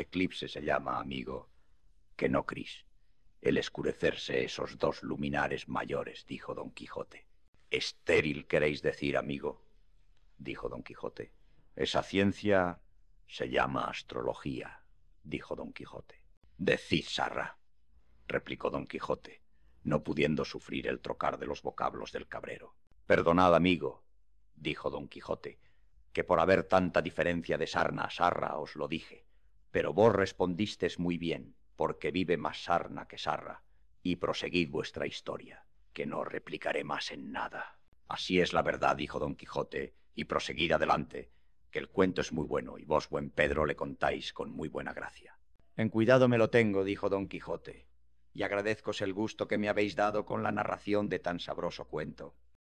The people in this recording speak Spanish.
Eclipse se llama, amigo, que no Cris. El escurecerse esos dos luminares mayores, dijo don Quijote. Estéril queréis decir, amigo, dijo don Quijote. Esa ciencia se llama astrología, dijo don Quijote. Decid, Sarra, replicó don Quijote, no pudiendo sufrir el trocar de los vocablos del cabrero. Perdonad, amigo, dijo don Quijote, que por haber tanta diferencia de sarna a sarra os lo dije, pero vos respondistes muy bien, porque vive más sarna que sarra, y proseguid vuestra historia, que no replicaré más en nada. Así es la verdad, dijo don Quijote, y proseguid adelante, que el cuento es muy bueno, y vos, buen Pedro, le contáis con muy buena gracia. En cuidado me lo tengo, dijo don Quijote, y agradezcos el gusto que me habéis dado con la narración de tan sabroso cuento.